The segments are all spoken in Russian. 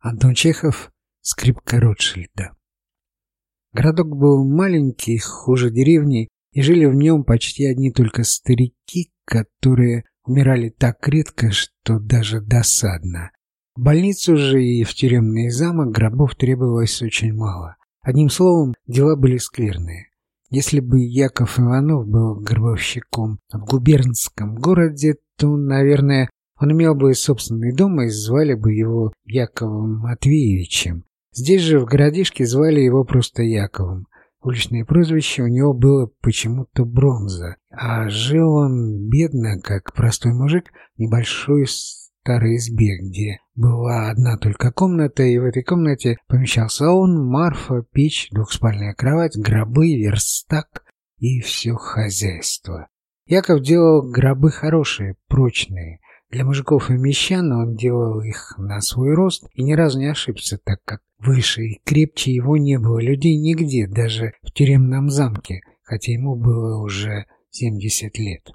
Антон Чехов, скрипка Ротшильда. Городок был маленький, хуже деревни, и жили в нем почти одни только старики, которые умирали так редко, что даже досадно. В больницу же и в тюремный замок гробов требовалось очень мало. Одним словом, дела были скверные. Если бы Яков Иванов был гробовщиком в губернском городе, то, наверное, он имел бы собственный дом и звали бы его Яковом Матвеевичем. Здесь же в городишке звали его просто Яковом. Уличное прозвище у него было почему-то Бронза, а жил он бедно, как простой мужик, в небольшой старой избе, где была одна только комната, и в этой комнате помещался он, Марфа, печь, двухспальная кровать, гробы, верстак и все хозяйство. Яков делал гробы хорошие, прочные, для мужиков и мещан он делал их на свой рост и ни разу не ошибся, так как выше и крепче его не было людей нигде, даже в тюремном замке, хотя ему было уже 70 лет.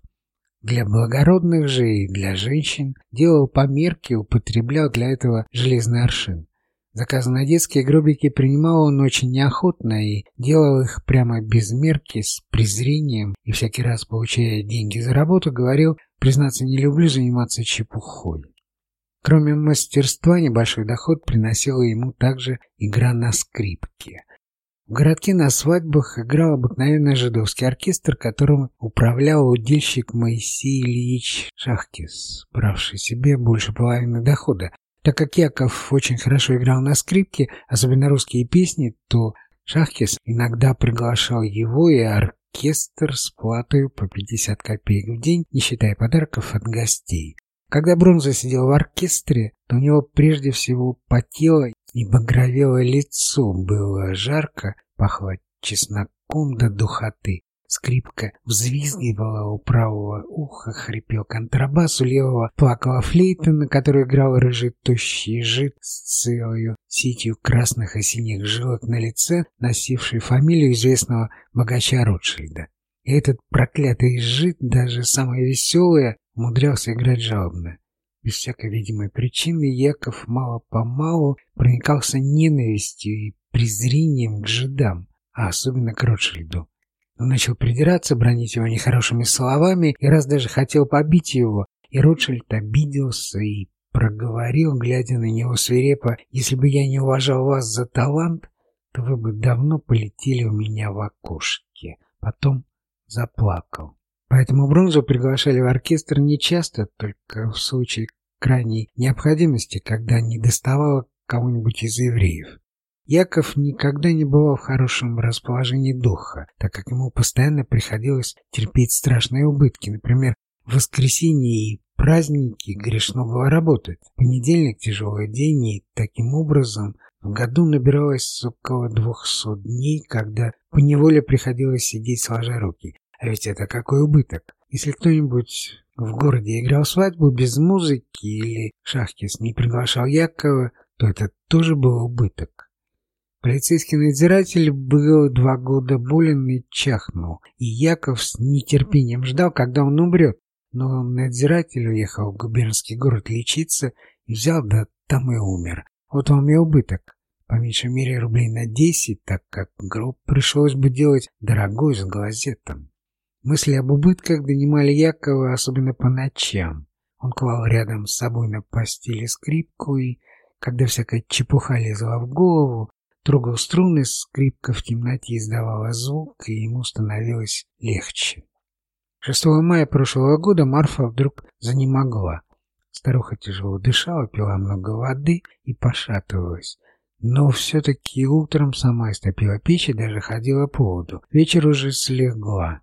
Для благородных же и для женщин делал померки, употреблял для этого железный аршин. Заказы на детские гробики принимал он очень неохотно и делал их прямо без мерки, с презрением, и всякий раз, получая деньги за работу, говорил, признаться, не люблю заниматься чепухой. Кроме мастерства, небольшой доход приносила ему также игра на скрипке. В городке на свадьбах играл обыкновенный жидовский оркестр, которым управлял удильщик Моисей Ильич Шахтис, бравший себе больше половины дохода, так как Яков очень хорошо играл на скрипке, особенно русские песни, то Шахкис иногда приглашал его и оркестр с платой по 50 копеек в день, не считая подарков от гостей. Когда Бронза сидел в оркестре, то у него прежде всего потело и багровело лицо, было жарко, пахло чесноком до духоты. Скрипка взвизгивала у правого уха, хрипел контрабас, у левого плакала флейта, на которой играл рыжий тощий жид с целою сетью красных и синих жилок на лице, носивший фамилию известного богача Ротшильда. И этот проклятый жид, даже самое веселое, умудрялся играть жалобно. Без всякой видимой причины Яков мало-помалу проникался ненавистью и презрением к жидам, а особенно к Ротшильду. Он начал придираться, бронить его нехорошими словами и раз даже хотел побить его, и Ротшильд обиделся и проговорил, глядя на него свирепо, «Если бы я не уважал вас за талант, то вы бы давно полетели у меня в окошке». Потом заплакал. Поэтому Бронзу приглашали в оркестр нечасто, только в случае крайней необходимости, когда не доставало кого-нибудь из евреев. Яков никогда не бывал в хорошем расположении духа, так как ему постоянно приходилось терпеть страшные убытки. Например, в воскресенье и праздники грешно было работать. Понедельник – тяжелый день, и таким образом в году набиралось около двухсот дней, когда поневоле приходилось сидеть сложа руки. А ведь это какой убыток! Если кто-нибудь в городе играл свадьбу без музыки или шахтис не приглашал Якова, то это тоже был убыток. Полицейский надзиратель был два года болен и чахнул, и Яков с нетерпением ждал, когда он умрет. Но надзиратель уехал в губернский город лечиться и взял, да там и умер. Вот вам и убыток. По меньшей мере рублей на десять, так как гроб пришлось бы делать дорогой с глазетом. Мысли об убытках донимали Якова, особенно по ночам. Он клал рядом с собой на постели скрипку и, когда всякая чепуха лезла в голову, Трогал струны, скрипка в темноте издавала звук, и ему становилось легче. 6 мая прошлого года Марфа вдруг занемогла. Старуха тяжело дышала, пила много воды и пошатывалась. Но все-таки утром сама истопила печь и даже ходила по воду. Вечер уже слегла.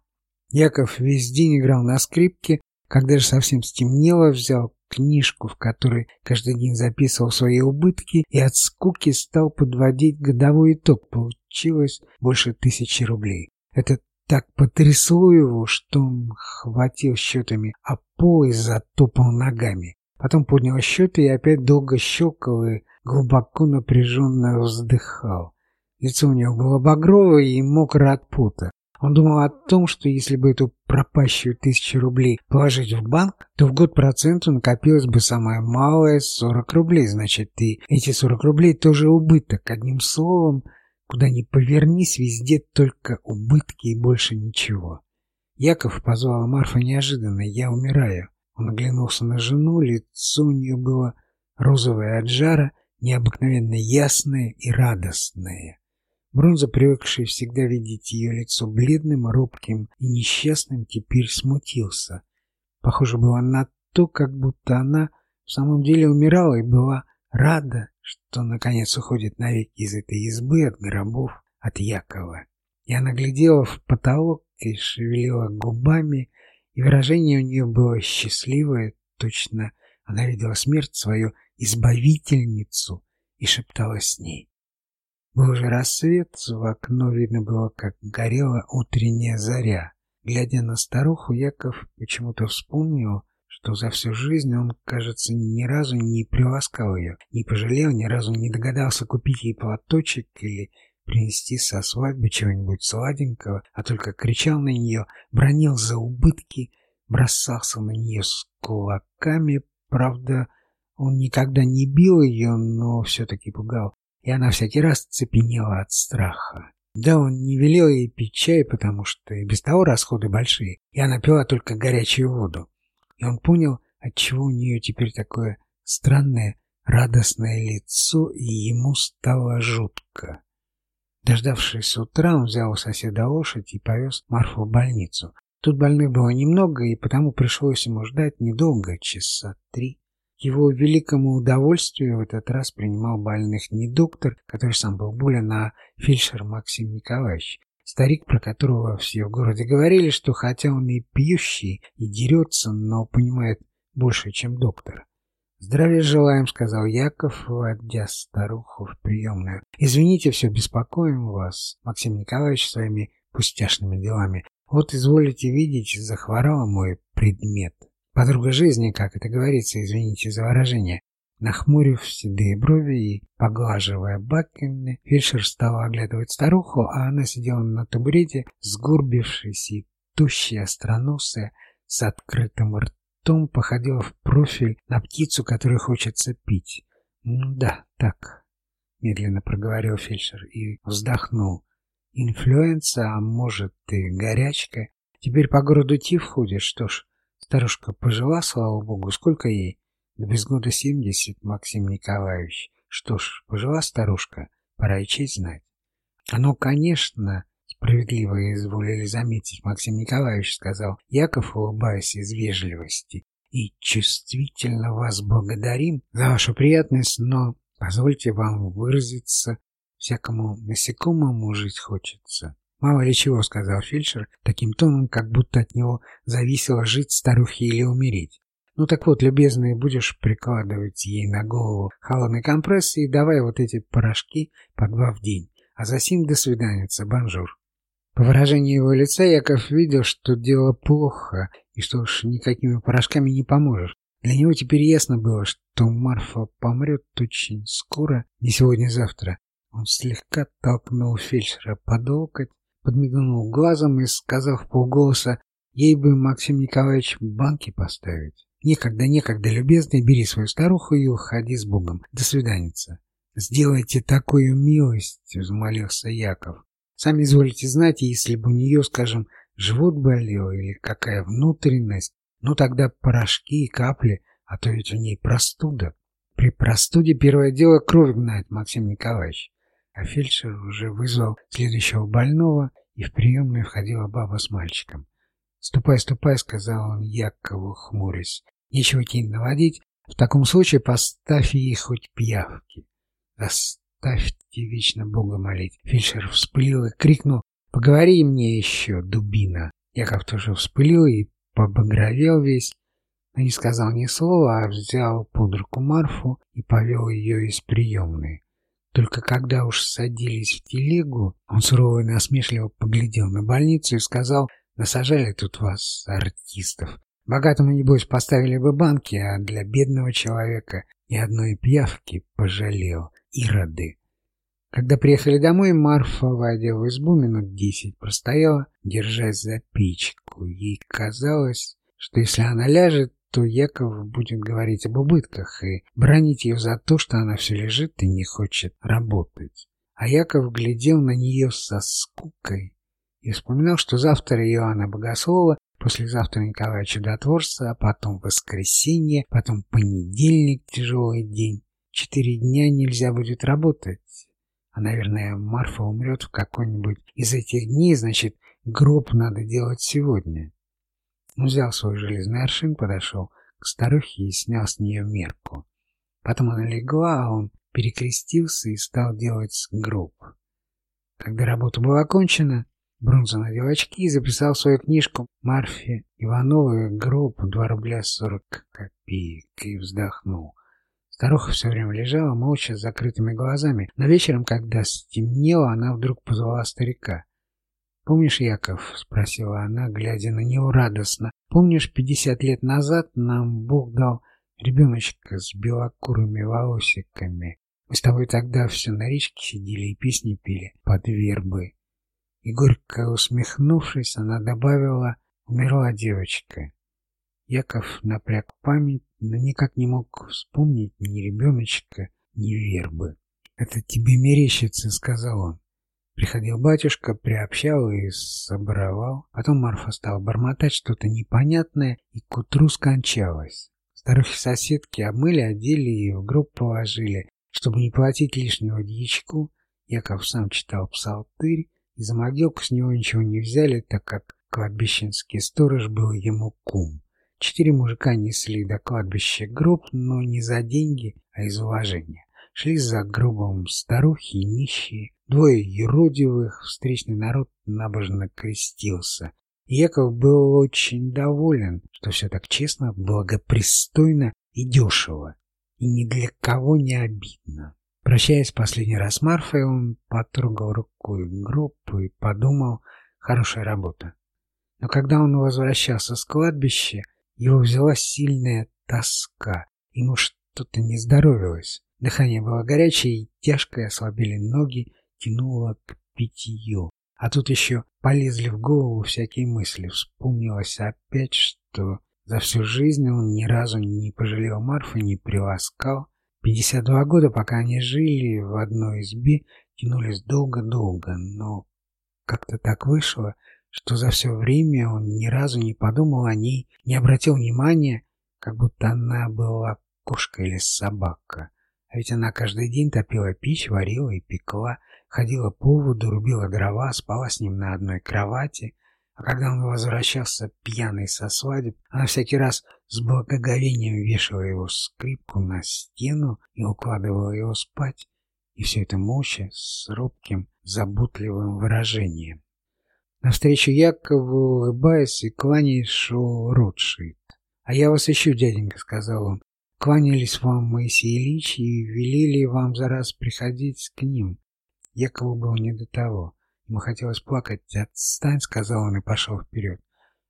Яков весь день играл на скрипке. Когда же совсем стемнело, взял книжку, в которой каждый день записывал свои убытки и от скуки стал подводить годовой итог. Получилось больше тысячи рублей. Это так потрясло его, что он хватил счетами, а пол и затопал ногами. Потом поднял счеты и опять долго щелкал и глубоко напряженно вздыхал. Лицо у него было багровое и мокро от пота. Он думал о том, что если бы эту пропащую тысячу рублей положить в банк, то в год проценту накопилось бы самое малое 40 рублей. Значит, и эти 40 рублей тоже убыток. Одним словом, куда ни повернись, везде только убытки и больше ничего. Яков позвала Марфа неожиданно «Я умираю». Он оглянулся на жену, лицо у нее было розовое от жара, необыкновенно ясное и радостное. Бронза, привыкший всегда видеть ее лицо бледным, робким и несчастным, теперь смутился. Похоже было на то, как будто она в самом деле умирала и была рада, что наконец уходит навеки из этой избы от гробов от Якова. И она глядела в потолок и шевелила губами, и выражение у нее было счастливое, точно она видела смерть свою избавительницу и шептала с ней. Был уже рассвет, в окно видно было, как горела утренняя заря. Глядя на старуху, Яков почему-то вспомнил, что за всю жизнь он, кажется, ни разу не приласкал ее, не пожалел, ни разу не догадался купить ей платочек или принести со свадьбы чего-нибудь сладенького, а только кричал на нее, бронил за убытки, бросался на нее с кулаками. Правда, он никогда не бил ее, но все-таки пугал и она всякий раз цепенела от страха. Да, он не велел ей пить чай, потому что и без того расходы большие, и она пила только горячую воду. И он понял, отчего у нее теперь такое странное, радостное лицо, и ему стало жутко. Дождавшись утра, он взял у соседа лошадь и повез Марфу в больницу. Тут больных было немного, и потому пришлось ему ждать недолго, часа три его великому удовольствию в этот раз принимал больных не доктор, который сам был болен, а фельдшер Максим Николаевич. Старик, про которого все в городе говорили, что хотя он и пьющий, и дерется, но понимает больше, чем доктор. «Здравия желаем», — сказал Яков, вводя старуху в приемную. «Извините, все беспокоим вас, Максим Николаевич, своими пустяшными делами. Вот, изволите видеть, захворал мой предмет». Подруга жизни, как это говорится, извините за выражение. Нахмурив седые брови и поглаживая бакины, фельдшер стал оглядывать старуху, а она сидела на табурете, сгорбившись и тущая, остроносая, с открытым ртом, походила в профиль на птицу, которой хочется пить. «Ну да, так», — медленно проговорил фельдшер и вздохнул. «Инфлюенса, а может и горячка. Теперь по городу тиф ходит, что ж, Старушка пожила, слава богу, сколько ей? Да без года семьдесят, Максим Николаевич. Что ж, пожила старушка, пора и честь знать. Оно, конечно, справедливо изволили заметить, Максим Николаевич сказал, Яков, улыбаясь из вежливости, и чувствительно вас благодарим за вашу приятность, но позвольте вам выразиться, всякому насекомому жить хочется. «Мало ли чего», — сказал фельдшер, таким тоном, как будто от него зависело жить старухе или умереть. «Ну так вот, любезный, будешь прикладывать ей на голову холодный компресс и давай вот эти порошки по два в день. А за сим до свиданция, bonjour». По выражению его лица Яков видел, что дело плохо, и что уж никакими порошками не поможешь. Для него теперь ясно было, что Марфа помрет очень скоро, не сегодня-завтра. Он слегка толкнул фельдшера под локоть, подмигнул глазом и сказал в полголоса, ей бы, Максим Николаевич, банки поставить. Некогда, некогда, любезный, бери свою старуху и уходи с Богом. До свиданица. Сделайте такую милость, взмолился Яков. Сами изволите знать, если бы у нее, скажем, живот болел или какая внутренность, ну тогда порошки и капли, а то ведь у ней простуда. При простуде первое дело кровь гнать, Максим Николаевич а фельдшер уже вызвал следующего больного, и в приемную входила баба с мальчиком. «Ступай, ступай», — сказал он Якову, хмурясь. «Нечего тень наводить. В таком случае поставь ей хоть пиявки». «Оставьте вечно Бога молить». Фельдшер вспылил и крикнул «Поговори мне еще, дубина». Яков тоже вспылил и побагровел весь, но не сказал ни слова, а взял под руку Марфу и повел ее из приемной. Только когда уж садились в телегу, он сурово и насмешливо поглядел на больницу и сказал, «Насажали тут вас, артистов. Богатому, небось, поставили бы банки, а для бедного человека ни одной пьявки пожалел. Ироды!» Когда приехали домой, Марфа, войдя в избу, минут десять простояла, держась за печку. Ей казалось, что если она ляжет, то Яков будет говорить об убытках и бронить ее за то, что она все лежит и не хочет работать. А Яков глядел на нее со скукой и вспоминал, что завтра Иоанна Богослова, послезавтра Николая Чудотворца, а потом воскресенье, потом понедельник, тяжелый день. Четыре дня нельзя будет работать. А, наверное, Марфа умрет в какой-нибудь из этих дней, значит, гроб надо делать сегодня. Он взял свой железный аршин, подошел к старухе и снял с нее мерку. Потом она легла, а он перекрестился и стал делать гроб. Когда работа была окончена, Брунза надел очки и записал в свою книжку Марфе Ивановой гроб 2 рубля 40 копеек и вздохнул. Старуха все время лежала молча с закрытыми глазами, но вечером, когда стемнело, она вдруг позвала старика. «Помнишь, Яков?» — спросила она, глядя на него радостно. «Помнишь, пятьдесят лет назад нам Бог дал ребеночка с белокурыми волосиками? Мы с тобой тогда все на речке сидели и песни пели под вербы». И горько усмехнувшись, она добавила «Умерла девочка». Яков напряг память, но никак не мог вспомнить ни ребеночка, ни вербы. «Это тебе мерещится», — сказал он. Приходил батюшка, приобщал и соборовал. Потом Марфа стала бормотать что-то непонятное и к утру скончалась. Старухи-соседки обмыли, одели и в гроб положили. Чтобы не платить лишнего дьячку, Яков сам читал псалтырь, и за могилку с него ничего не взяли, так как кладбищенский сторож был ему кум. Четыре мужика несли до кладбища гроб, но не за деньги, а из уважения. Шли за гробом старухи и нищие, Двое юродивых, встречный народ набожно крестился. Яков был очень доволен, что все так честно, благопристойно и дешево, и ни для кого не обидно. Прощаясь последний раз с Марфой, он потрогал рукой гроб и подумал, хорошая работа. Но когда он возвращался с кладбища, его взяла сильная тоска, ему что-то не здоровилось. Дыхание было горячее и тяжкое, ослабели ноги, тянуло к питью. А тут еще полезли в голову всякие мысли. Вспомнилось опять, что за всю жизнь он ни разу не пожалел Марфы, не приласкал. 52 года, пока они жили в одной избе, тянулись долго-долго, но как-то так вышло, что за все время он ни разу не подумал о ней, не обратил внимания, как будто она была кошка или собака. А ведь она каждый день топила печь, варила и пекла, ходила по воду, рубила дрова, спала с ним на одной кровати, а когда он возвращался пьяный со свадеб, она всякий раз с благоговением вешала его скрипку на стену и укладывала его спать, и все это молча, с робким, заботливым выражением. Навстречу Якову, улыбаясь и кланяясь, шел Ротшильд. «А я вас ищу, дяденька», — сказал он. «Кланялись вам Моисей Ильич и велели вам за раз приходить к ним. Якову было не до того. Ему хотелось плакать. «Отстань», — сказал он и пошел вперед.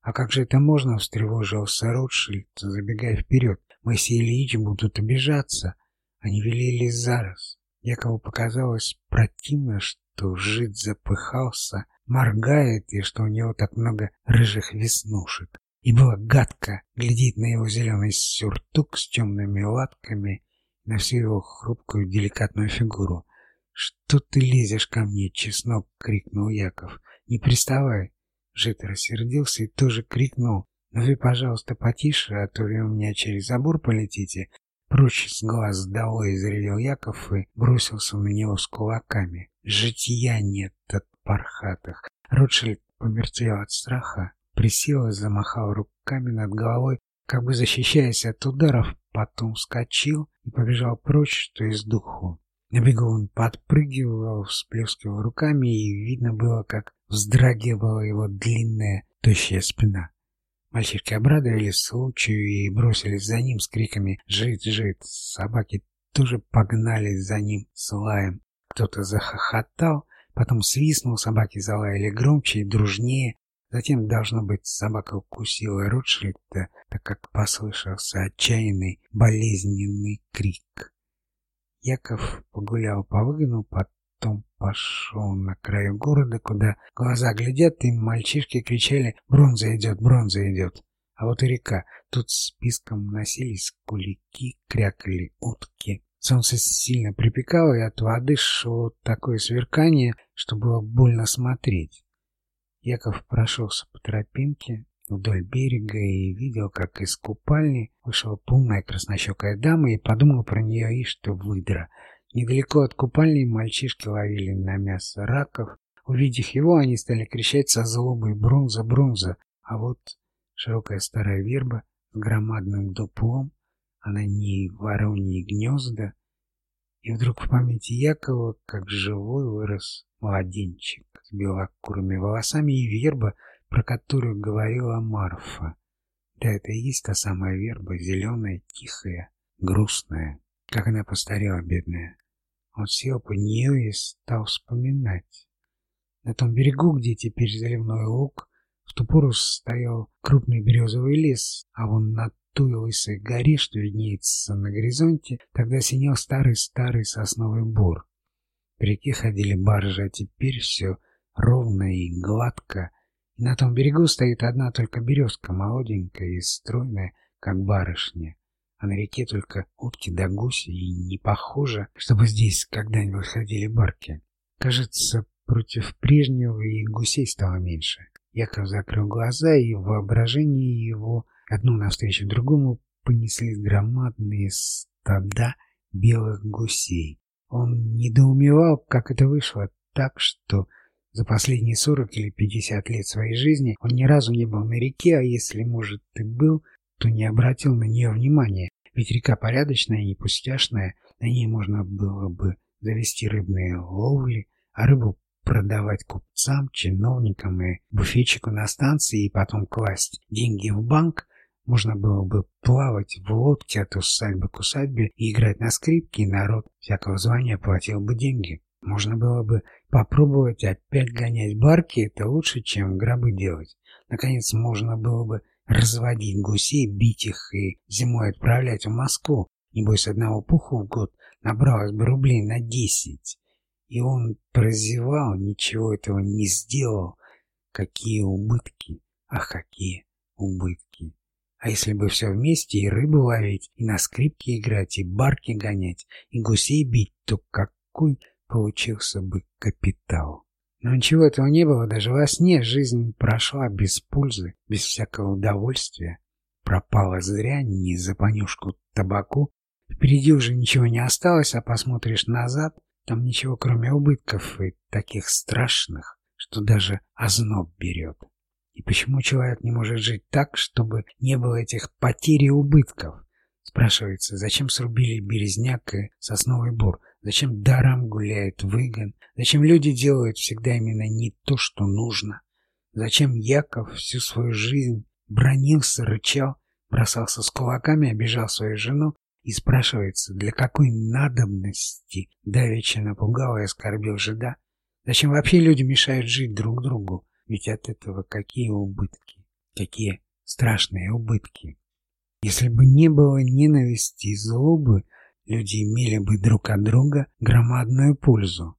«А как же это можно?» — встревожился Ротшильд, забегая вперед. «Моисей Ильич будут обижаться». Они велели зараз. Якову показалось противно, что жид запыхался, моргает, и что у него так много рыжих веснушек. И было гадко глядеть на его зеленый сюртук с темными латками, на всю его хрупкую деликатную фигуру. «Что ты лезешь ко мне, чеснок?» — крикнул Яков. «Не приставай!» Жит рассердился и тоже крикнул. «Ну вы, пожалуйста, потише, а то вы у меня через забор полетите!» Прочь с глаз долой заревел Яков и бросился на него с кулаками. Жития нет от пархатых. Ротшильд помертвел от страха, присел и замахал руками над головой, как бы защищаясь от ударов, потом вскочил и побежал прочь, что из духу. На бегу он подпрыгивал, всплескивал руками, и видно было, как вздрагивала его длинная, тощая спина. Мальчишки обрадовались случаю и бросились за ним с криками «Жить, жить!». Собаки тоже погнались за ним с лаем. Кто-то захохотал, потом свистнул, собаки залаяли громче и дружнее. Затем, должно быть, собака укусила Ротшильда, так как послышался отчаянный болезненный крик. Яков погулял по выгону, потом пошел на краю города, куда глаза глядят, и мальчишки кричали «Бронза идет, бронза идет!». А вот и река. Тут списком носились кулики, крякали утки. Солнце сильно припекало, и от воды шло такое сверкание, что было больно смотреть. Яков прошелся по тропинке вдоль берега и видел, как из купальни вышла полная краснощекая дама и подумал про нее и что выдра. Недалеко от купальни мальчишки ловили на мясо раков. Увидев его, они стали кричать со злобой «Бронза! Бронза!», а вот широкая старая верба с громадным дуплом, а на ней вороньи гнезда. И вдруг в памяти Якова, как живой, вырос младенчик с белокурыми волосами и верба, про которую говорила Марфа. Да, это и есть та самая верба, зеленая, тихая, грустная. Как она постарела, бедная. Он сел под нее и стал вспоминать. На том берегу, где теперь заливной луг, в ту пору стоял крупный березовый лес, а вон на той лысой горе, что виднеется на горизонте, тогда синел старый-старый сосновый бор. По реке ходили баржи, а теперь все ровно и гладко, на том берегу стоит одна только березка, молоденькая и стройная, как барышня. А на реке только утки да гуси, и не похоже, чтобы здесь когда-нибудь ходили барки. Кажется, против прежнего и гусей стало меньше. Яков закрыл глаза, и в воображении его одну навстречу другому понеслись громадные стада белых гусей. Он недоумевал, как это вышло так, что за последние сорок или пятьдесят лет своей жизни он ни разу не был на реке, а если, может, и был, то не обратил на нее внимания. Ведь река порядочная и не пустяшная, на ней можно было бы завести рыбные ловли, а рыбу продавать купцам, чиновникам и буфетчику на станции и потом класть деньги в банк, можно было бы плавать в лодке от усадьбы к усадьбе и играть на скрипке, и народ всякого звания платил бы деньги. Можно было бы попробовать опять гонять барки, это лучше, чем гробы делать. Наконец, можно было бы разводить гусей, бить их и зимой отправлять в Москву. Небось, одного пуху в год набралось бы рублей на десять. И он прозевал, ничего этого не сделал. Какие убытки! Ах, какие убытки! А если бы все вместе, и рыбу ловить, и на скрипке играть, и барки гонять, и гусей бить, то какой получился бы капитал? Но ничего этого не было, даже во сне жизнь прошла без пользы, без всякого удовольствия. Пропала зря, не за понюшку табаку. Впереди уже ничего не осталось, а посмотришь назад, там ничего кроме убытков и таких страшных, что даже озноб берет. И почему человек не может жить так, чтобы не было этих потерь и убытков? Спрашивается, зачем срубили березняк и сосновый бор? Зачем даром гуляет выгон? Зачем люди делают всегда именно не то, что нужно? Зачем Яков всю свою жизнь бронился, рычал, бросался с кулаками, обижал свою жену и спрашивается, для какой надобности давеча напугал и оскорбил жида? Зачем вообще люди мешают жить друг другу? Ведь от этого какие убытки? Какие страшные убытки? Если бы не было ненависти и злобы, люди имели бы друг от друга громадную пользу.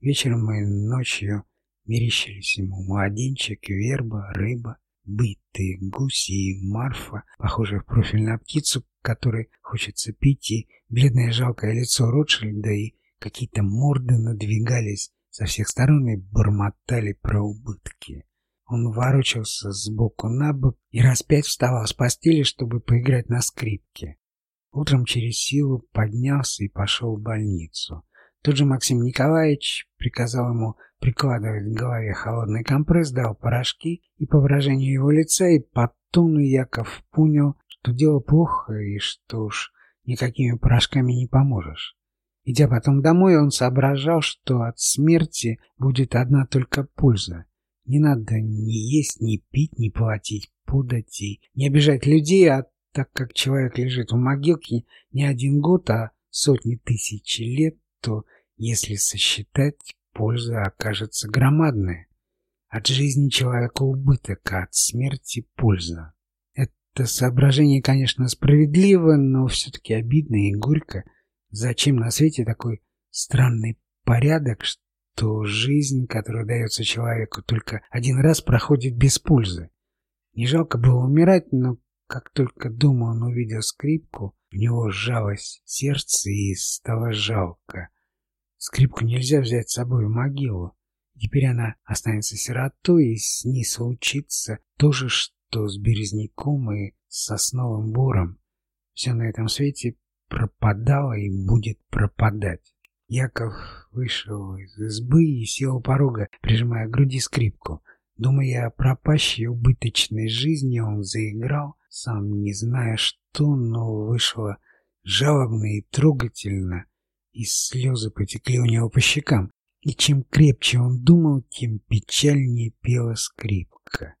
Вечером и ночью мерещились ему младенчик, верба, рыба, бытые гуси и Марфа, похожая в профиль на птицу, которой хочется пить, и бледное жалкое лицо Ротшильда, и какие-то морды надвигались со всех сторон и бормотали про убытки. Он ворочался сбоку на бок и раз пять вставал с постели, чтобы поиграть на скрипке. Утром через силу поднялся и пошел в больницу. Тут же Максим Николаевич приказал ему прикладывать к голове холодный компресс, дал порошки, и по выражению его лица и по тону Яков понял, что дело плохо и что уж никакими порошками не поможешь. Идя потом домой, он соображал, что от смерти будет одна только польза. Не надо ни есть, ни пить, ни платить подати, не обижать людей, а так как человек лежит в могилке не один год, а сотни тысяч лет, то, если сосчитать, польза окажется громадная. От жизни человека убыток, а от смерти польза. Это соображение, конечно, справедливо, но все-таки обидно и горько. Зачем на свете такой странный порядок, что жизнь, которая дается человеку только один раз, проходит без пользы. Не жалко было умирать, но как только дома он увидел скрипку, в него сжалось сердце и стало жалко. Скрипку нельзя взять с собой в могилу. Теперь она останется сиротой, и с ней случится то же, что с березняком и сосновым бором. Все на этом свете пропадало и будет пропадать. Яков вышел из избы и сел у порога, прижимая к груди скрипку. Думая о пропащей убыточной жизни, он заиграл, сам не зная что, но вышло жалобно и трогательно, и слезы потекли у него по щекам. И чем крепче он думал, тем печальнее пела скрипка.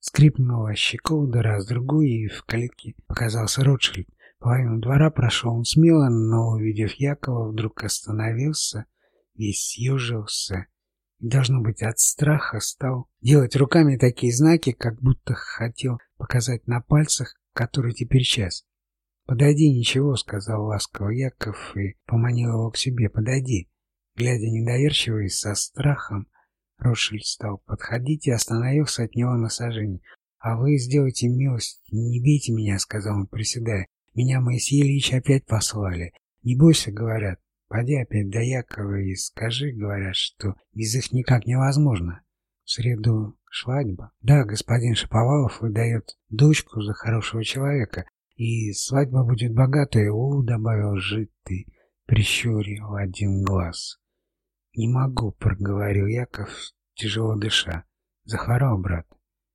Скрипнула щеколда раз-другой, и в калитке показался Ротшильд. Половину двора прошел он смело, но, увидев Якова, вдруг остановился, весь съежился и, должно быть, от страха стал делать руками такие знаки, как будто хотел показать на пальцах, который теперь час. «Подойди, ничего», — сказал ласково Яков и поманил его к себе. «Подойди». Глядя недоверчиво и со страхом, Ротшильд стал подходить и остановился от него на сажении. «А вы сделайте милость, не бейте меня», — сказал он, приседая. «Меня Моисей Ильич опять послали. Не бойся, — говорят. Пойди опять до Якова и скажи, — говорят, что без их никак невозможно. В среду свадьба. Да, господин Шаповалов выдает дочку за хорошего человека, и свадьба будет богатая, — у, — добавил житый, прищурил один глаз. «Не могу», — проговорил Яков, тяжело дыша. Захворал брат.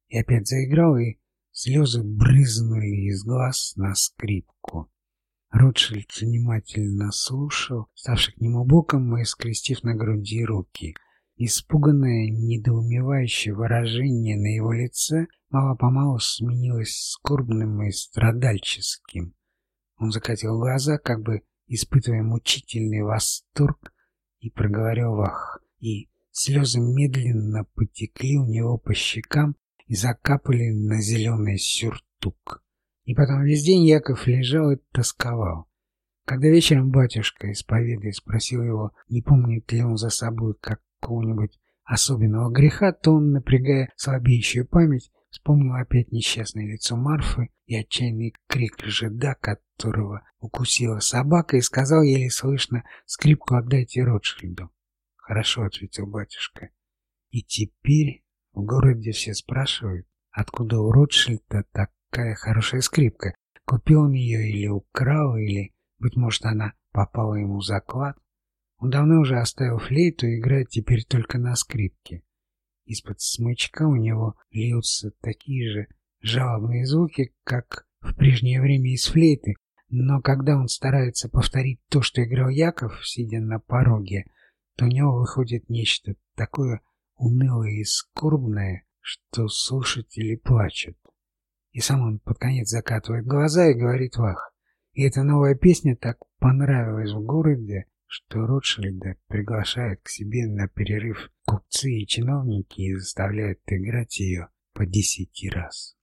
И опять заиграл, и слезы брызнули из глаз на скрипку. Ротшильд внимательно слушал, ставший к нему боком и скрестив на груди руки. Испуганное, недоумевающее выражение на его лице мало-помалу сменилось скорбным и страдальческим. Он закатил глаза, как бы испытывая мучительный восторг, и проговорил вах, и слезы медленно потекли у него по щекам и закапали на зеленый сюртук. И потом весь день Яков лежал и тосковал. Когда вечером батюшка исповедой спросил его, не помнит ли он за собой какого-нибудь особенного греха, то он, напрягая слабеющую память, вспомнил опять несчастное лицо Марфы и отчаянный крик жида, которого укусила собака, и сказал еле слышно «Скрипку отдайте Ротшильду». «Хорошо», — ответил батюшка. «И теперь в городе все спрашивают, откуда у Ротшильда такая хорошая скрипка. Купил он ее или украл, или, быть может, она попала ему в заклад. Он давно уже оставил флейту и играет теперь только на скрипке. Из-под смычка у него льются такие же жалобные звуки, как в прежнее время из флейты, но когда он старается повторить то, что играл Яков, сидя на пороге, то у него выходит нечто такое унылое и скорбное, что слушатели плачут. И сам он под конец закатывает глаза и говорит «Вах!». И эта новая песня так понравилась в городе, что Ротшильда приглашает к себе на перерыв купцы и чиновники и заставляют играть ее по десяти раз.